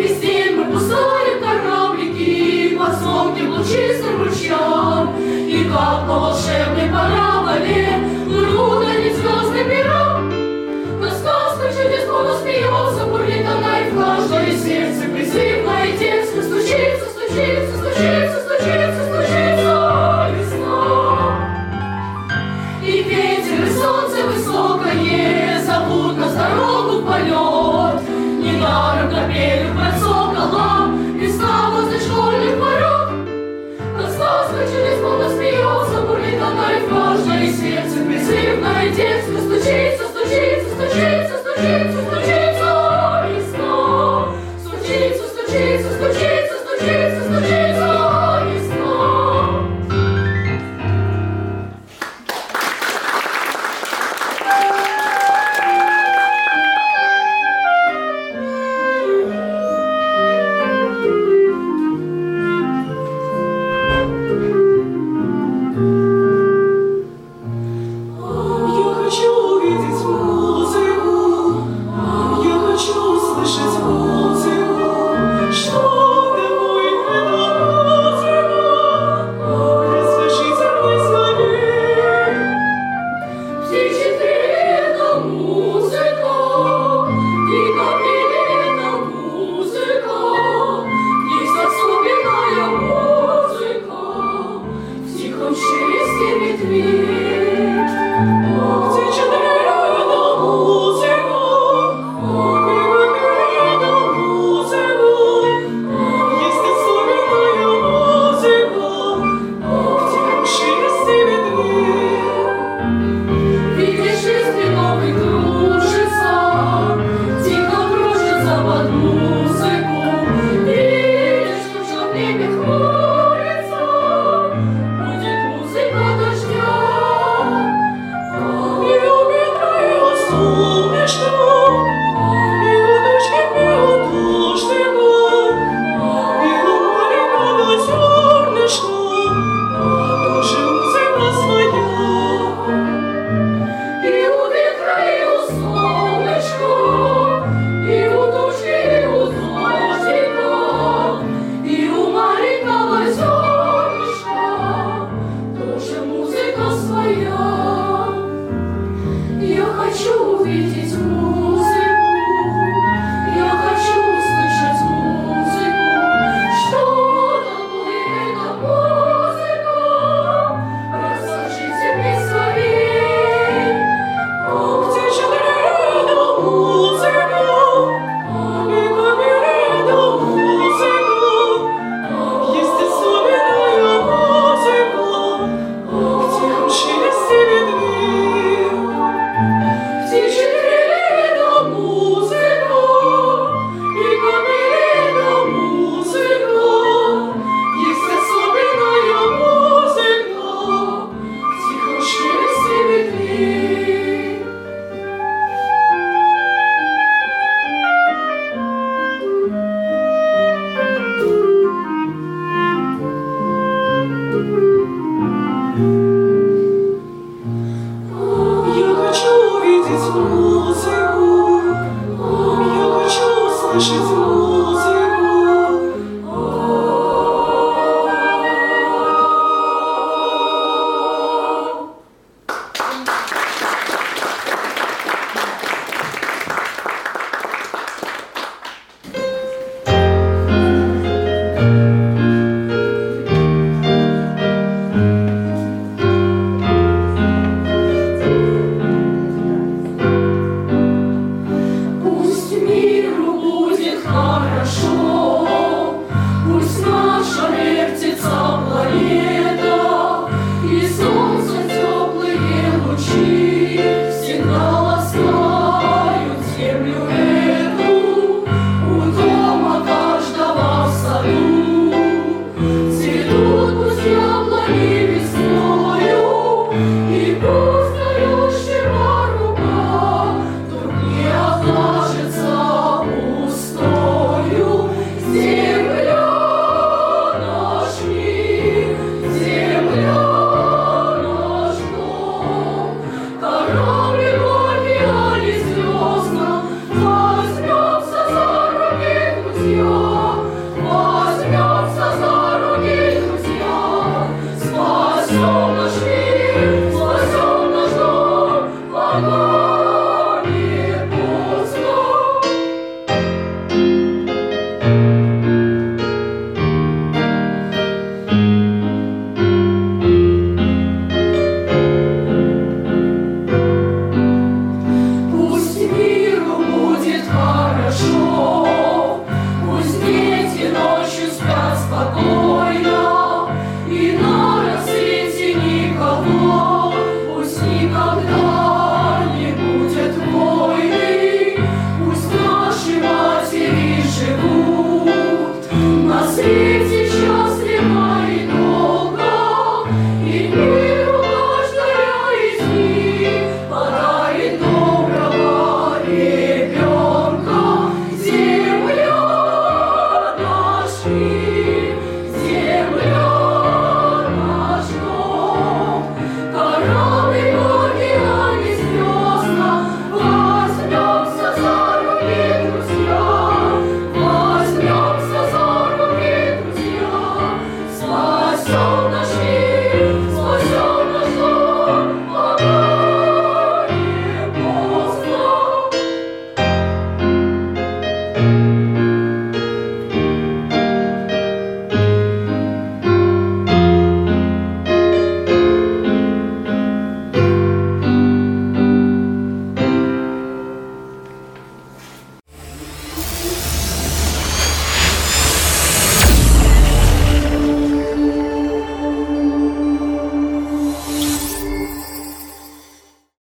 Be with me. свое.